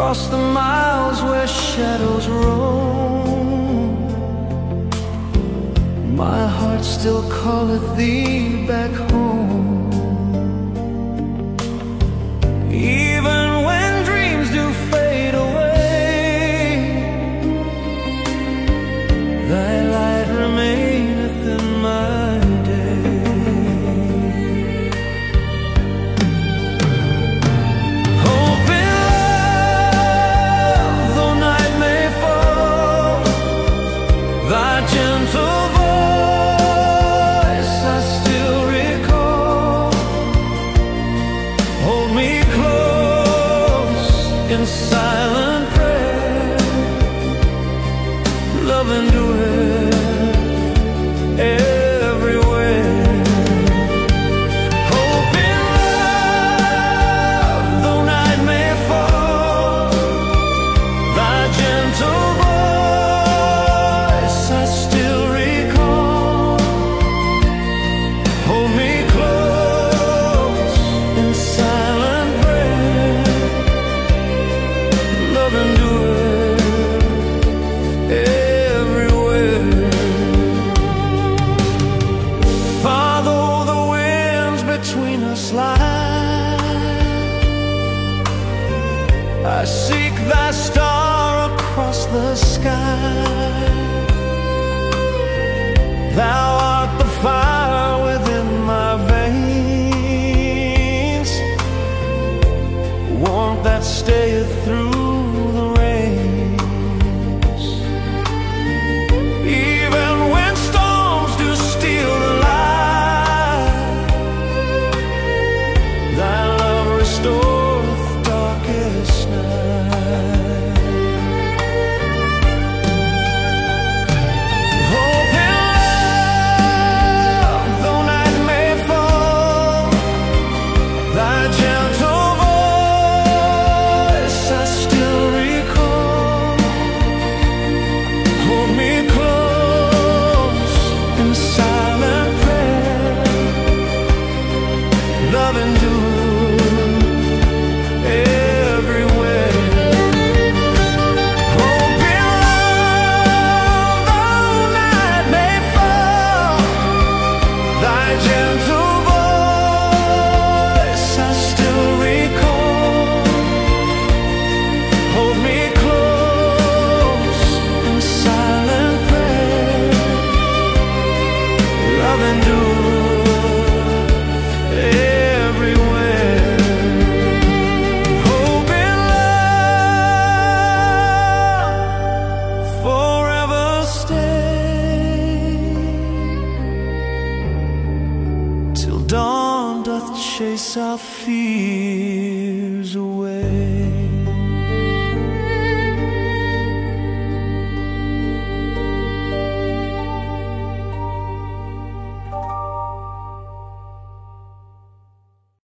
Across the miles where shadows roam. My heart still calleth thee back home. Even silent prayer, loving. and without loving do chase our fears away.